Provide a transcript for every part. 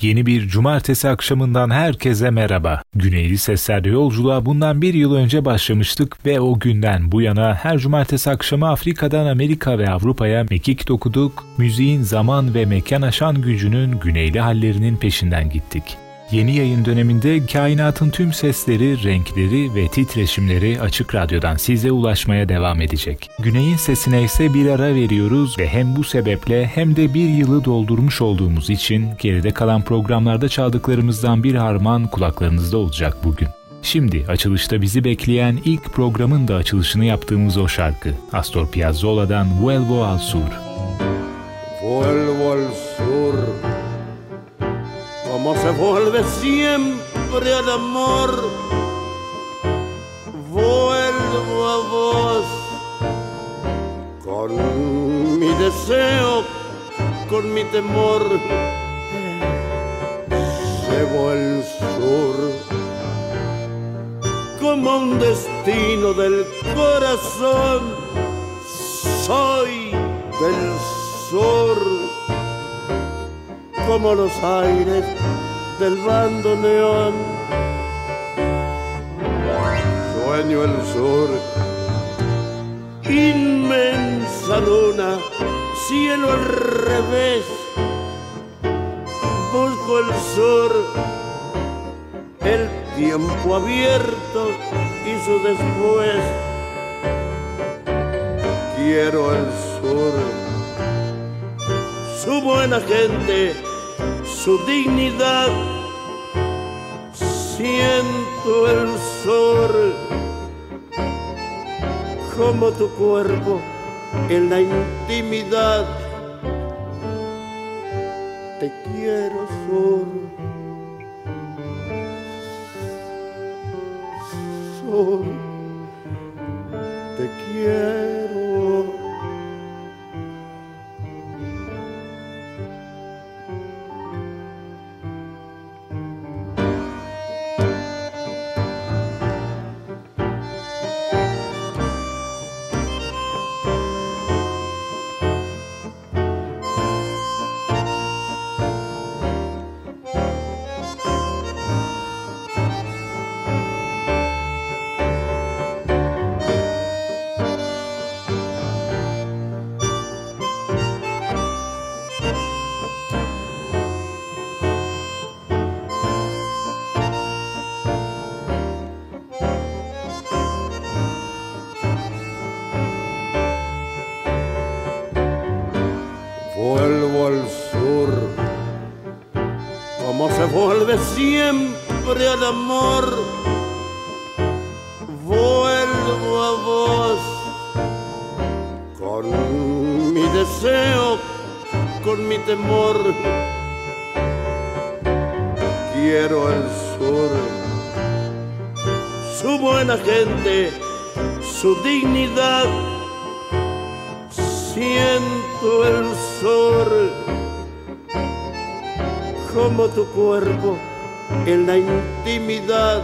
Yeni bir cumartesi akşamından herkese merhaba. Güneyli Sesler'de yolculuğa bundan bir yıl önce başlamıştık ve o günden bu yana her cumartesi akşamı Afrika'dan Amerika ve Avrupa'ya mekik dokuduk, müziğin zaman ve mekan aşan gücünün güneyli hallerinin peşinden gittik. Yeni yayın döneminde kainatın tüm sesleri, renkleri ve titreşimleri Açık Radyo'dan size ulaşmaya devam edecek. Güney'in sesine ise bir ara veriyoruz ve hem bu sebeple hem de bir yılı doldurmuş olduğumuz için geride kalan programlarda çaldıklarımızdan bir harman kulaklarınızda olacak bugün. Şimdi açılışta bizi bekleyen ilk programın da açılışını yaptığımız o şarkı Astor Piazzolla'dan Vuelvo al Sur. Vuelvo al sur como se vuelve siempre al amor. Vuelvo a vos con mi deseo, con mi temor. Llevo el sur como un destino del corazón. Soy del sur como los aires del bandoneón. Sueño el sur, inmensa luna, cielo al revés. Busco el sur, el tiempo abierto y su después. Quiero el sur, su buena gente su dignidad. Siento el sol como tu cuerpo en la intimidad. Te quiero sur. Sur. Al amor. Vuelvo a vos con mi deseo, con mi temor. Quiero el sur, su buena gente, su dignidad siento el sol como tu cuerpo en la intimidad.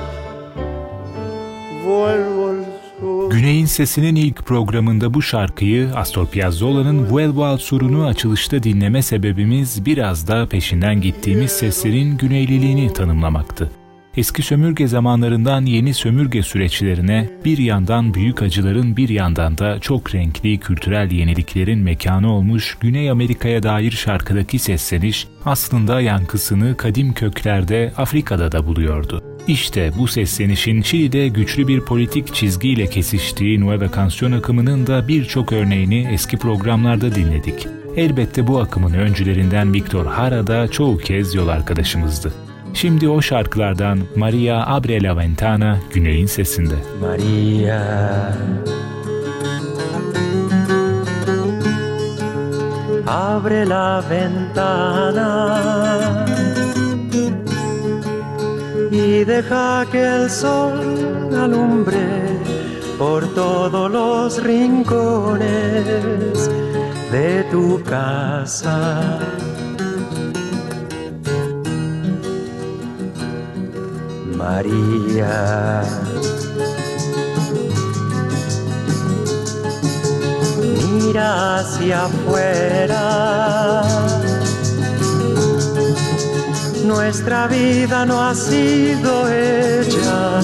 Vuelvo al. Güney'in Sesi'nin ilk programında bu şarkıyı Astor Piazzolla'nın Vuelvo al Sur'unu açılışta dinleme sebebimiz biraz da peşinden gittiğimiz seslerin güneyliliğini tanımlamaktı. Eski sömürge zamanlarından yeni sömürge süreçlerine bir yandan büyük acıların bir yandan da çok renkli kültürel yeniliklerin mekanı olmuş Güney Amerika'ya dair şarkıdaki sesleniş aslında yankısını kadim köklerde Afrika'da da buluyordu. İşte bu seslenişin Şili'de güçlü bir politik çizgiyle kesiştiği Nueva Canción akımının da birçok örneğini eski programlarda dinledik. Elbette bu akımın öncülerinden Victor Hara da çoğu kez yol arkadaşımızdı. Şimdi o şarkılardan Maria Abre la Ventana Güney'in sesinde. María. Abre la ventana y deja que el sol alumbre por todos los rincones de tu casa. María. Mira hacia afuera Nuestra vida no ha sido hecha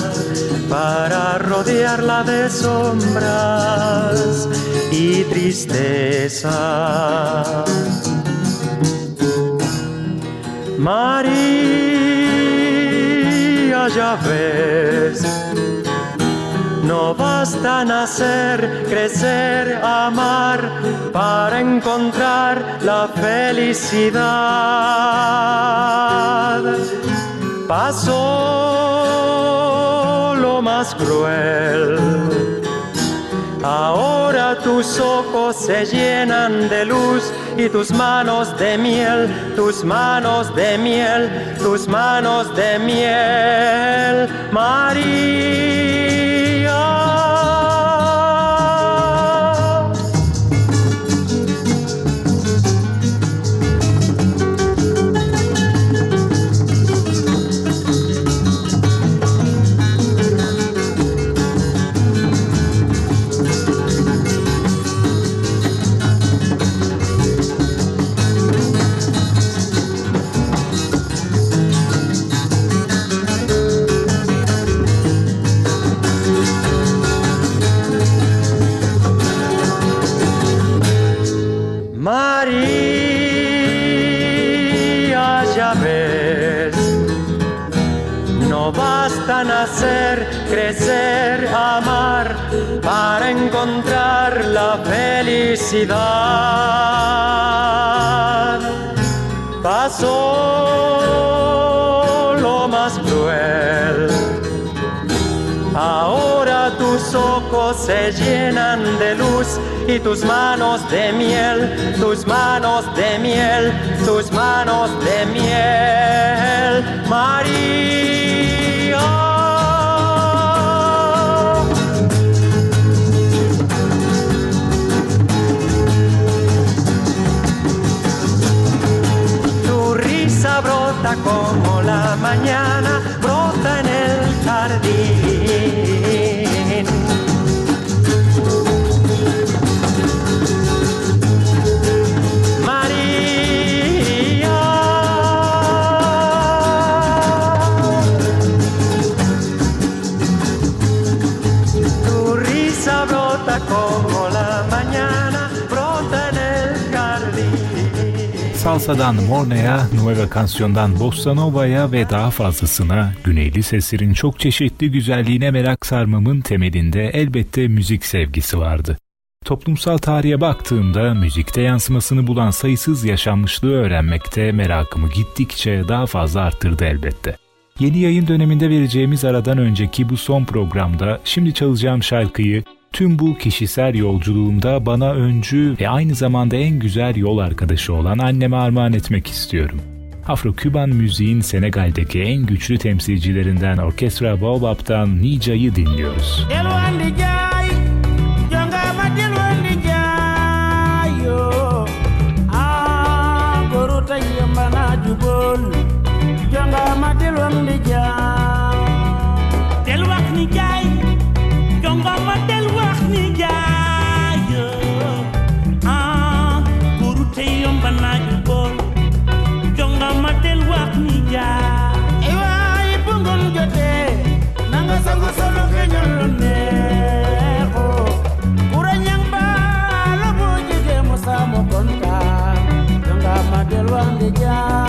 para rodearla de sombras y tristeza. María, ya ves, no basta nacer, crecer, amar para encontrar la felicidad. Pasó lo más cruel. Ahora tus ojos se llenan de luz y tus manos de miel, tus manos de miel, tus manos de miel, María. Nacer, crecer, amar, para encontrar la felicidad. Pasó lo más cruel. Ahora tus ojos se llenan de luz y tus manos de miel, tus manos de miel, tus manos de miel, María. Como la mañana brota en el jardín. Salsa'dan Morne'ya, Nueva Cancion'dan Bossa Nova'ya ve daha fazlasına güneyli seslerin çok çeşitli güzelliğine merak sarmamın temelinde elbette müzik sevgisi vardı. Toplumsal tarihe baktığımda müzikte yansımasını bulan sayısız yaşanmışlığı öğrenmekte merakımı gittikçe daha fazla arttırdı elbette. Yeni yayın döneminde vereceğimiz aradan önceki bu son programda şimdi çalacağım şarkıyı Tüm bu kişisel yolculuğumda bana öncü ve aynı zamanda en güzel yol arkadaşı olan anneme armağan etmek istiyorum. Afro-Küban müziğin Senegal'deki en güçlü temsilcilerinden Orkestra Baobab'dan Nica'yı dinliyoruz. the job.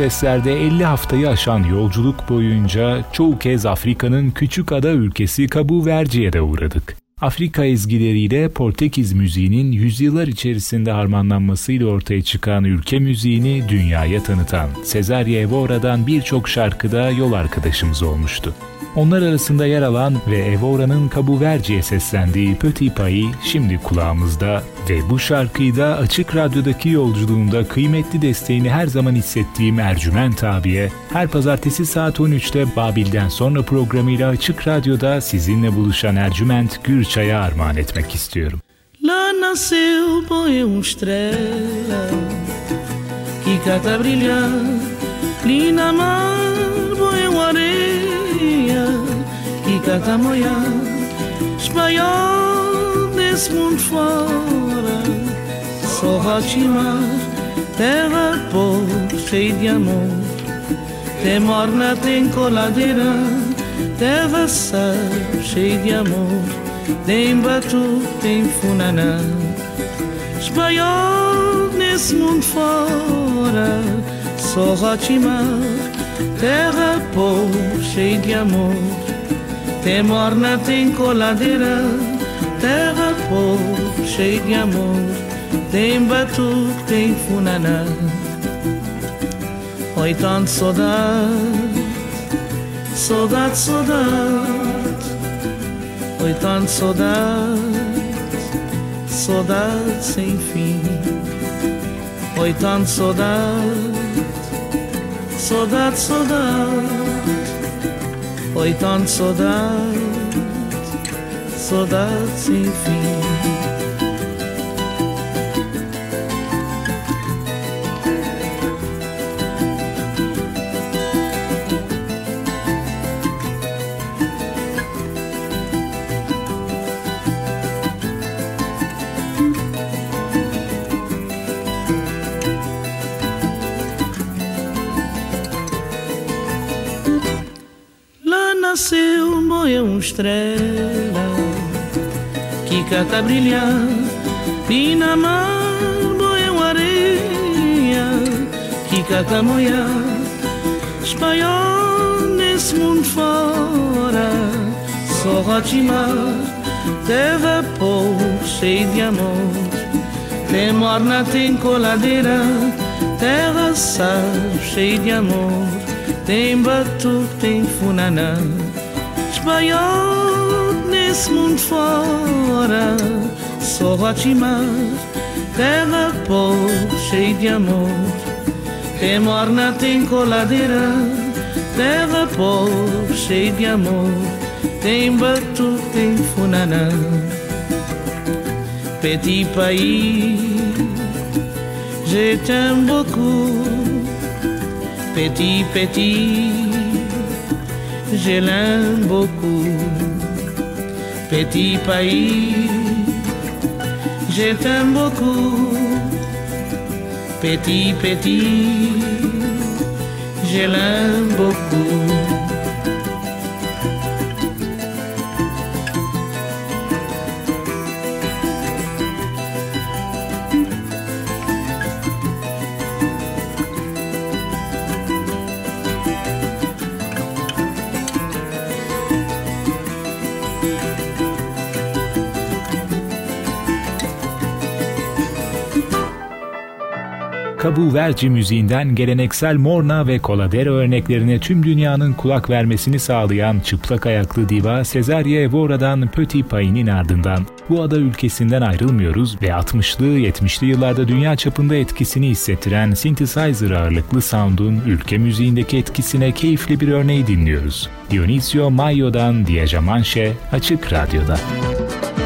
Seslerde 50 haftayı aşan yolculuk boyunca çoğu kez Afrika'nın küçük ada ülkesi Cabo Verde'ye de uğradık. Afrika ezgileriyle Portekiz müziğinin yüzyıllar içerisinde harmanlanmasıyla ortaya çıkan ülke müziğini dünyaya tanıtan Cesaria Evora'dan birçok şarkıda yol arkadaşımız olmuştu. Onlar arasında yer alan ve Evora'nın Cabo Verde'ye seslendiği Petit Payı şimdi kulağımızda ve bu şarkıyı da Açık Radyo'daki yolculuğumda kıymetli desteğini her zaman hissettiğim Ercüment abiye her pazartesi saat 13'te Babil'den sonra programıyla Açık Radyo'da sizinle buluşan Ercüment Gürçay'a armağan etmek istiyorum. Lá nasceu põe uma estrela que cata brilhar Lina mar moiar Espanhol desse mundo fora. Só Rochimar Terra pobre cheia de amor. Tem morna, tem coladeira Terra sal cheia de amor. Tem batu, tem funaná. Espanhol nesse mundo fora. Só Rochimar Terra pobre cheia de amor Tem morna, tem coladeira Terra pobre cheia de amor Tem batu, tem funaná Oi, tanto saudade saudade, saudade, oi tanto saudade, saudade sem fim, oi tanto saudade, saudade, saudade, oi tanto saudade, saudade sem fim. Estrela que cata brilhar na mar uma areia que cata moia espanhol nesse mundo fora só rotimar teve pouco cheio de amor. Tem morna, tem coladeira terra sal cheio de amor. Tem batuque, tem funaná espanhol nesse mundo fora Só Rotimar, terra pobre, cheia de amor. Tem morna, tem coladeira Terra pobre, cheia de amor. Tem batu, tem funaná Petit pays, je t'aime beaucoup Petit, petit je l'aime beaucoup. Petit pays, je t'aime beaucoup. Petit, petit, je l'aime beaucoup. Kabu Verci müziğinden geleneksel Morna ve Coladera örneklerine tüm dünyanın kulak vermesini sağlayan çıplak ayaklı diva Cesaria Evora'dan Petit Pay'inin ardından bu ada ülkesinden ayrılmıyoruz ve 60'lı 70'li yıllarda dünya çapında etkisini hissettiren synthesizer ağırlıklı sound'un ülke müziğindeki etkisine keyifli bir örneği dinliyoruz. Dionisio Maio'dan Diajamanche Açık Radyo'da. Corta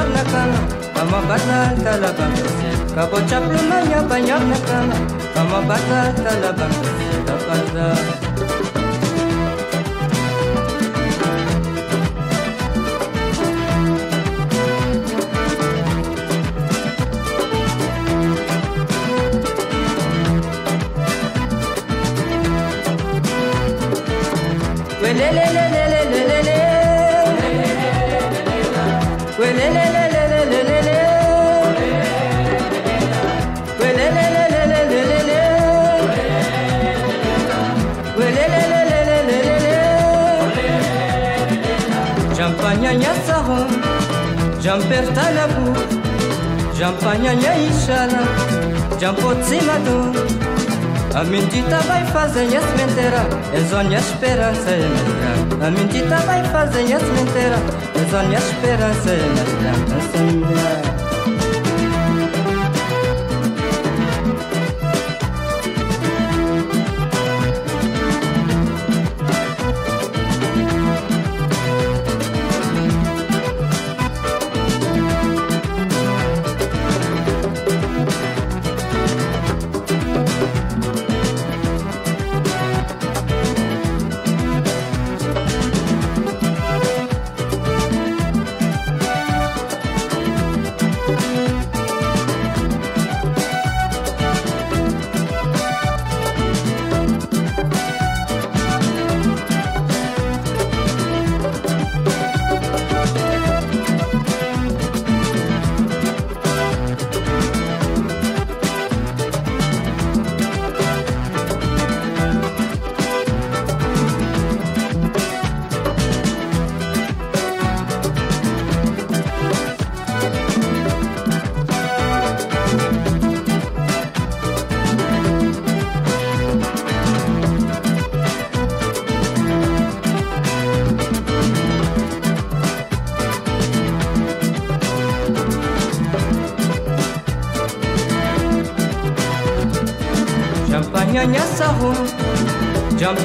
banyak na Kama batal talabang banyak Kama batal talabang Jampanhanha inxala, jampocimado A mendita vai fazer a sementeira, é zona esperança e mestrar A mendita vai fazer a sementeira, é zona esperança e mestrar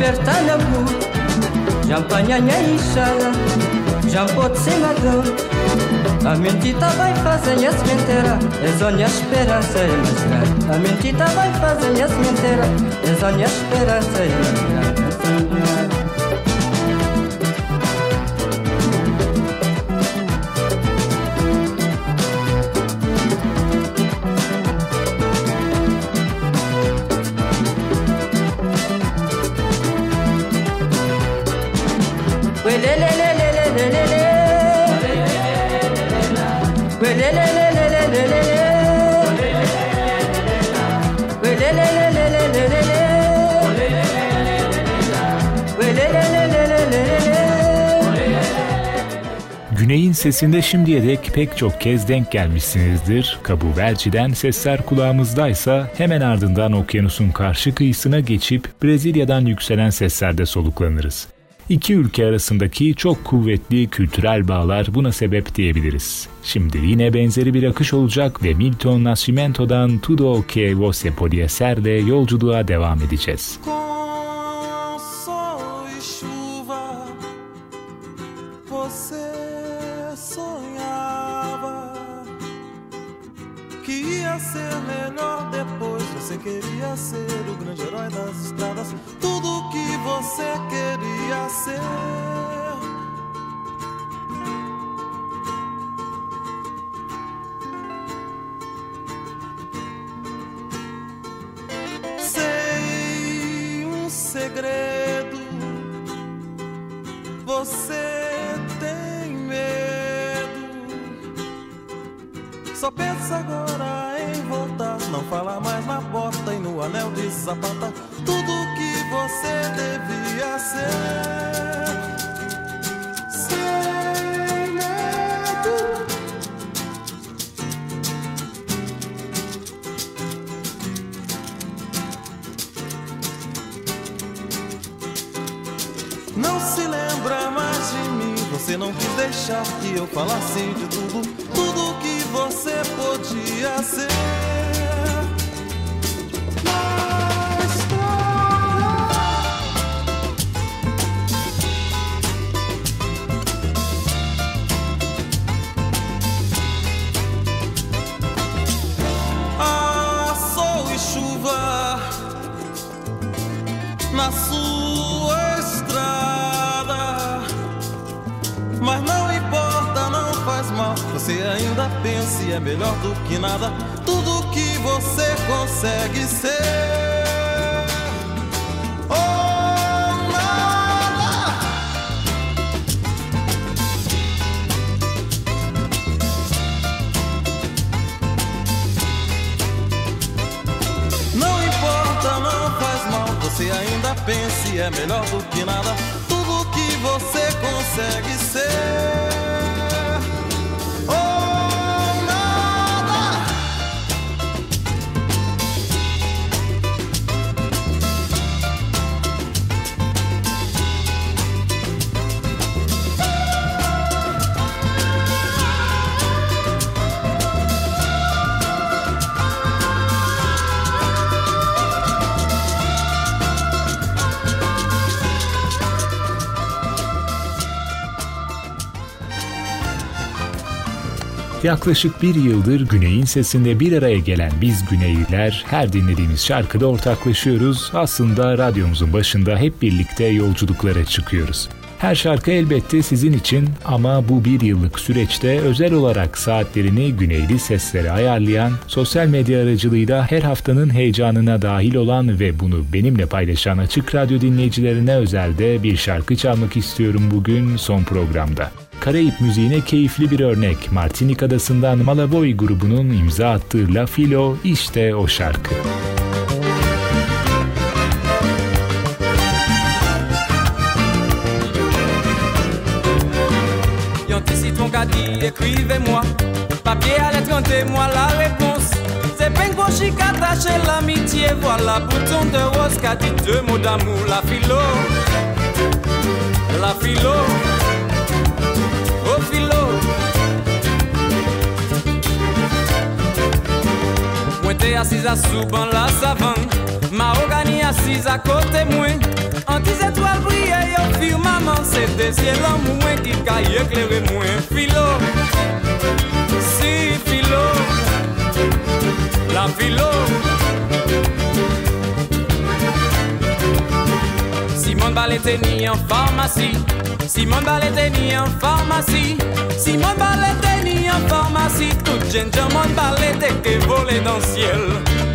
Certain à vous, Jampagnagna Inchalla, Jampo Tsemadão. A mentita vai fazer as mentira, é só minha esperança e mostrar. A mentita vai fazer as mentira, é só minha esperança e mostrar. Güney'in sesinde şimdiye dek pek çok kez denk gelmişsinizdir. Cabo Verde'den sesler kulağımızdaysa hemen ardından okyanusun karşı kıyısına geçip Brezilya'dan yükselen seslerde soluklanırız. İki ülke arasındaki çok kuvvetli kültürel bağlar buna sebep diyebiliriz. Şimdi yine benzeri bir akış olacak ve Milton Nascimento'dan Tudo que você podia ser'le yolculuğa devam edeceğiz. ser na sua estrada. Mas não importa, não faz mal. Você ainda pensa e é melhor do que nada. Tudo que você consegue ser. Ainda pensa e é melhor do que nada. Tudo que você consegue ser. Yaklaşık bir yıldır Güney'in sesinde bir araya gelen biz Güneyliler her dinlediğimiz şarkıda ortaklaşıyoruz. Aslında radyomuzun başında hep birlikte yolculuklara çıkıyoruz. Her şarkı elbette sizin için ama bu bir yıllık süreçte özel olarak saatlerini güneyli seslere ayarlayan, sosyal medya aracılığıyla her haftanın heyecanına dahil olan ve bunu benimle paylaşan Açık Radyo dinleyicilerine özelde bir şarkı çalmak istiyorum bugün son programda. Karayip müziğine keyifli bir örnek Martinik Adası'ndan Malaboy grubunun imza attığı La Filo işte o şarkı. Écrivez-moi. Papier à lettre, moi la réponse. C'est pengo chic attaché l'amitié. Voilà bouton de rose qu'a dit deux mots d'amour. La philo, la philo, assise à soupe la savonne ma organie assise à côté moins en 10 étoiles brillées au firmament c'est des ciels qui caillent clair et moins philo. Si philo. La philo. Ball était ni en pharmacie. Simone Ball était ni en pharmacie. Simone Ball était ni en pharmacie. Toute jeune, Jamon Ball était volée dans le ciel.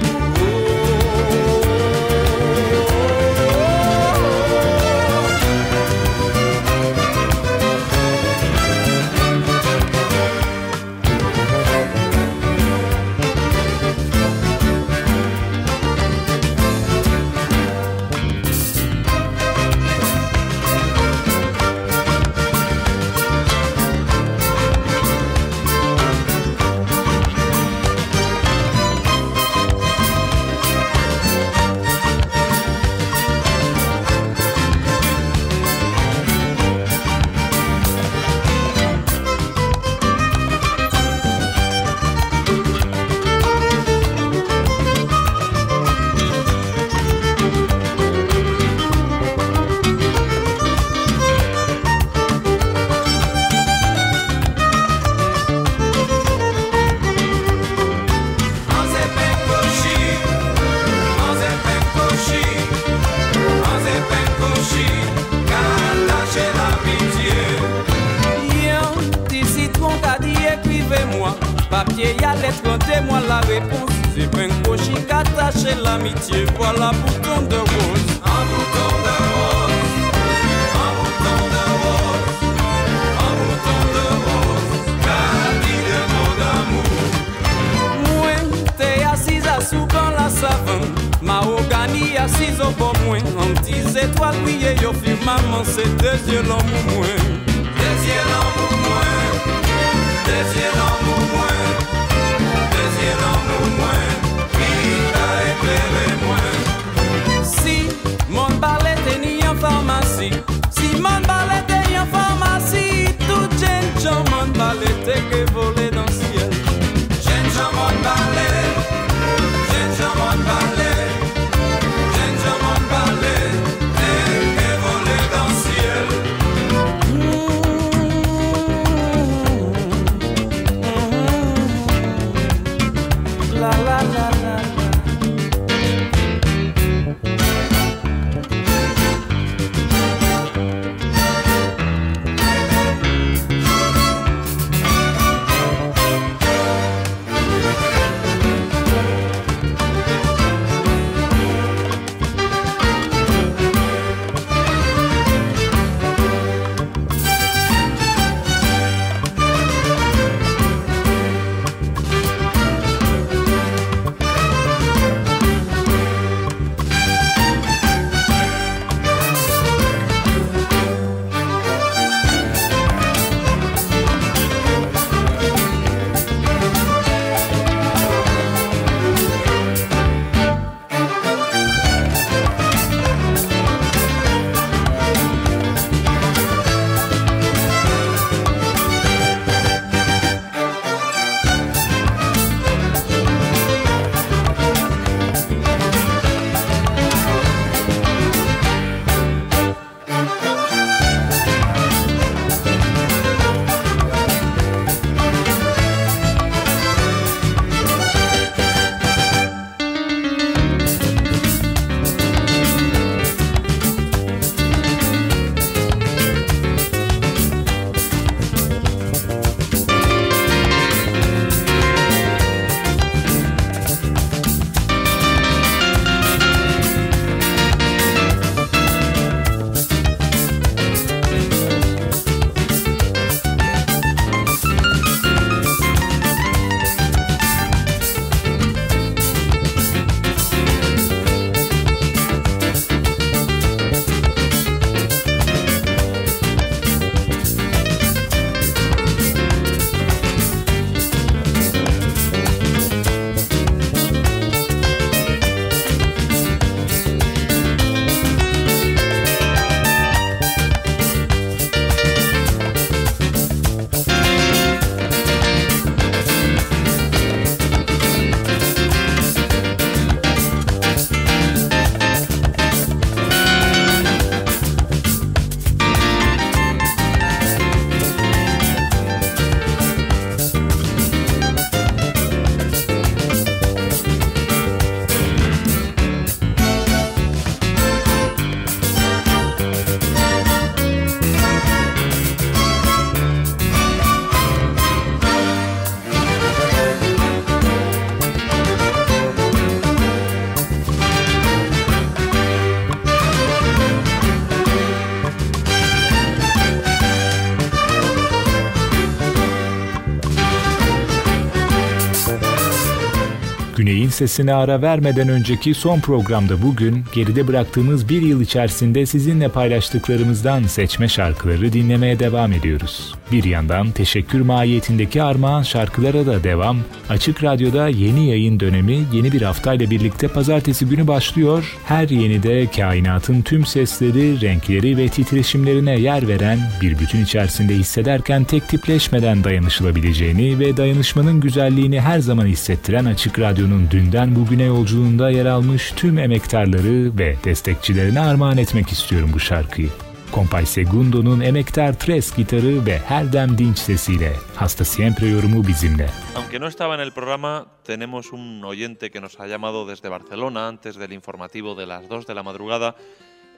Sesine ara vermeden önceki son programda bugün geride bıraktığımız bir yıl içerisinde sizinle paylaştıklarımızdan seçme şarkıları dinlemeye devam ediyoruz. Bir yandan teşekkür mahiyetindeki armağan şarkılara da devam. Açık Radyo'da yeni yayın dönemi yeni bir haftayla birlikte pazartesi günü başlıyor. Her yeni de kainatın tüm sesleri, renkleri ve titreşimlerine yer veren bir bütün içerisinde hissederken tek tipleşmeden dayanışılabileceğini ve dayanışmanın güzelliğini her zaman hissettiren Açık Radyo'nun dünden bugüne yolculuğunda yer almış tüm emektarları ve destekçilerine armağan etmek istiyorum bu şarkıyı. Compay Segundo'nun emektar tres gitarı ve her dem dinç sesiyle Hasta Siempre yorumu bizimle. Aunque no estaba en el programa, tenemos un oyente que nos ha llamado desde Barcelona antes del informativo de las 2 de la madrugada.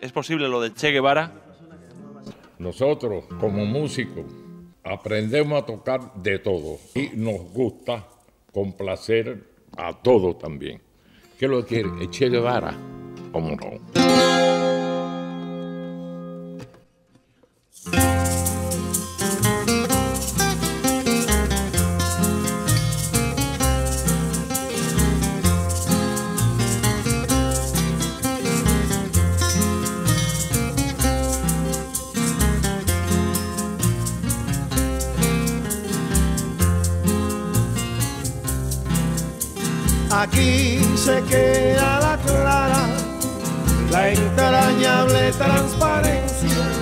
¿Es posible lo del Che Guevara? Nosotros, como músicos, aprendemos a tocar de todo y nos gusta complacer a todo también. ¿Qué lo quiere? Che Guevara, ¿cómo no? Aquí se queda la clara, la entrañable transparencia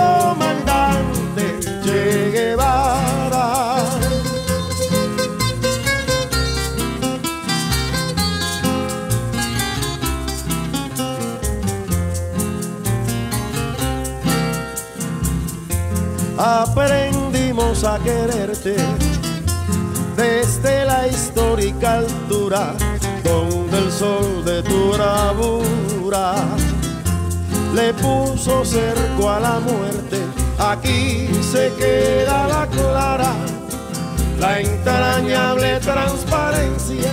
comandante Che Guevara. Aprendimos a quererte desde la histórica altura donde el sol de tu bravura le puso cerco a la muerte. Aquí se queda la clara, la entrañable transparencia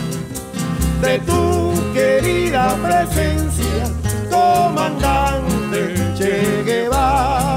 de tu querida presencia, comandante Che Guevara.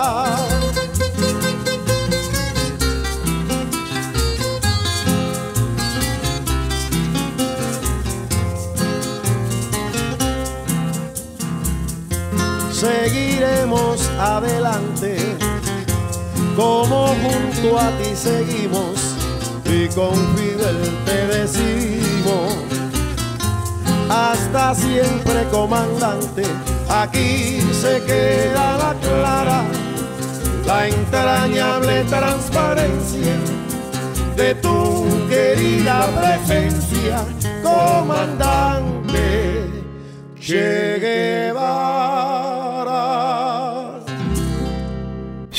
Seguiremos adelante, como junto a ti seguimos y con Fidel te decimos, hasta siempre comandante, aquí se queda la clara, la entrañable transparencia de tu querida presencia, comandante Che Guevara.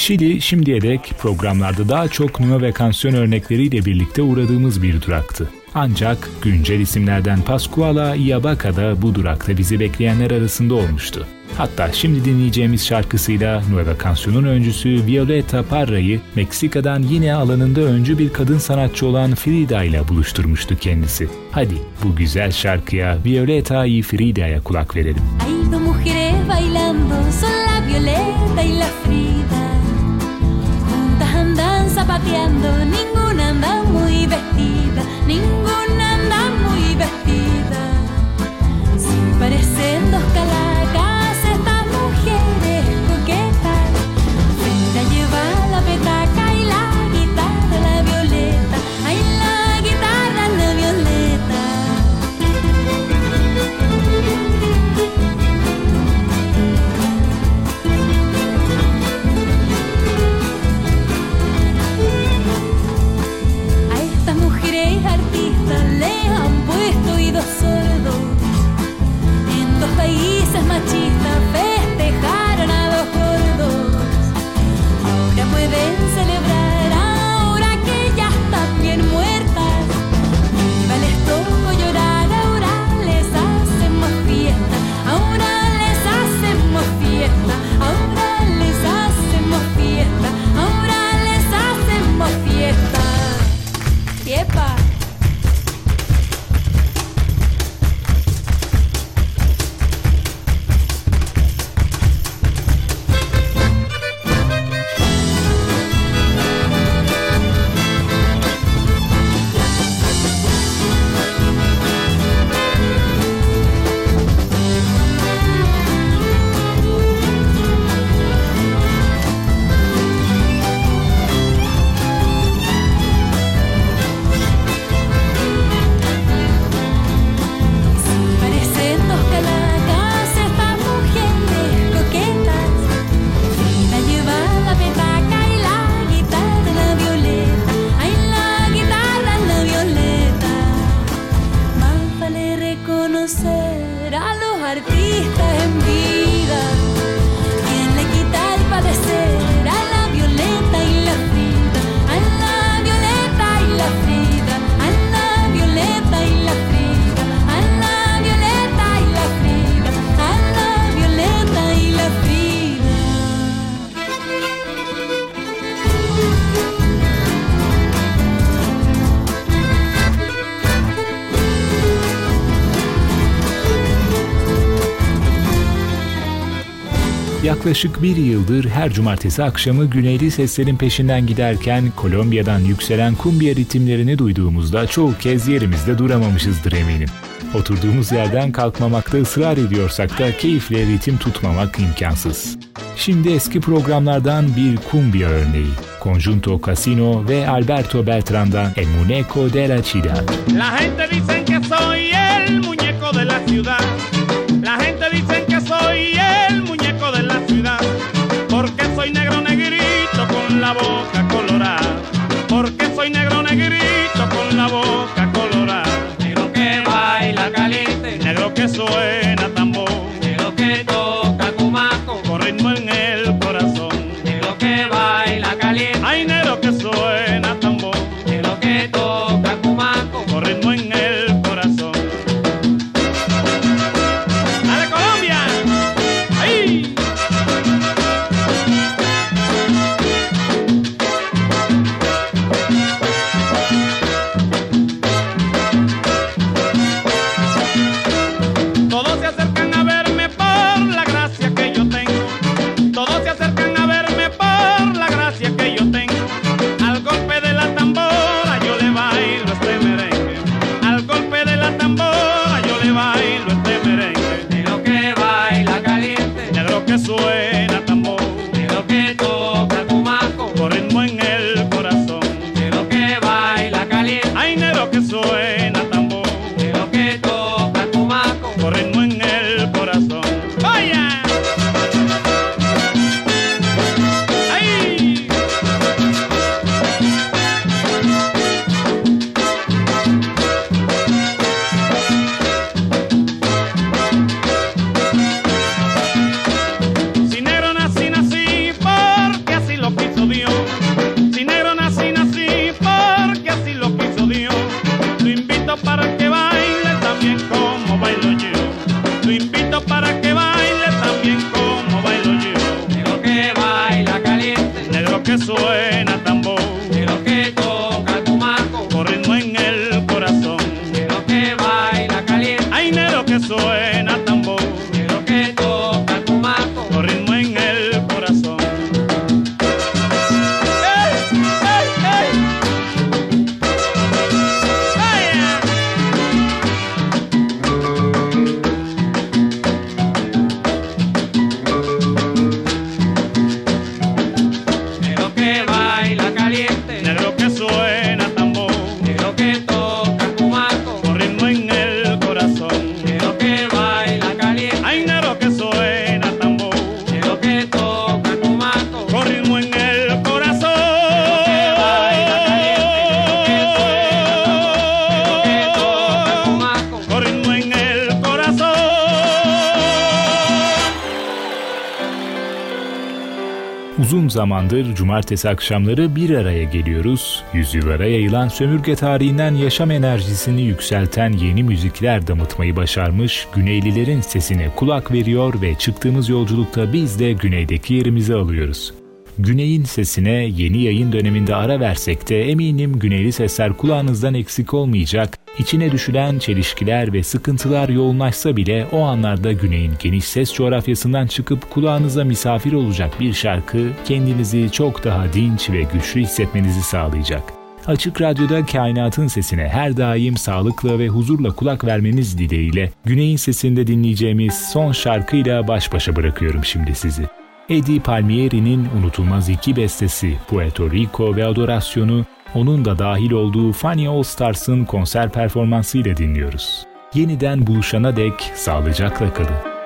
Şili şimdiye dek programlarda daha çok nüme ve kansiyon örnekleriyle birlikte uğradığımız bir duraktı. Ancak güncel isimlerden Pascuala Iabaca da bu durakta bizi bekleyenler arasında olmuştu. Hatta şimdi dinleyeceğimiz şarkısıyla Nueva Canción'un öncüsü Violeta Parra'yı Meksika'dan yine alanında öncü bir kadın sanatçı olan Frida ile buluşturmuştu kendisi. Hadi bu güzel şarkıya Violeta y Frida'ya kulak verelim. Hay dos mujeres bailando, son la Violeta y la Frida. Ninguna anda muy vestida, ninguna anda muy vestida. Si parecen Yaklaşık bir yıldır her cumartesi akşamı güneyli seslerin peşinden giderken Kolombiya'dan yükselen kumbiya ritimlerini duyduğumuzda çoğu kez yerimizde duramamışızdır eminim. Oturduğumuz yerden kalkmamakta ısrar ediyorsak da keyifle ritim tutmamak imkansız. Şimdi eski programlardan bir cumbia örneği. Conjunto Casino ve Alberto Beltran'dan El Muñeco de la Ciudad. La gente dicen que soy el muñeco de la ciudad. Que suena Uzun zamandır cumartesi akşamları bir araya geliyoruz. Yüzyıllara yayılan sömürge tarihinden yaşam enerjisini yükselten yeni müzikler damıtmayı başarmış Güneylilerin sesine kulak veriyor ve çıktığımız yolculukta biz de güneydeki yerimizi alıyoruz. Güney'in sesine yeni yayın döneminde ara versek de eminim güneyli sesler kulağınızdan eksik olmayacak. İçine düşülen çelişkiler ve sıkıntılar yoğunlaşsa bile o anlarda Güney'in geniş ses coğrafyasından çıkıp kulağınıza misafir olacak bir şarkı kendinizi çok daha dinç ve güçlü hissetmenizi sağlayacak. Açık Radyo'da kainatın sesine her daim sağlıkla ve huzurla kulak vermeniz dileğiyle Güney'in sesinde dinleyeceğimiz son şarkıyla baş başa bırakıyorum şimdi sizi. Eddie Palmieri'nin unutulmaz iki bestesi Puerto Rico ve Adorasyon'u onun da dahil olduğu Funny All Stars'ın konser performansıyla dinliyoruz. Yeniden buluşana dek sağlıcakla kalın.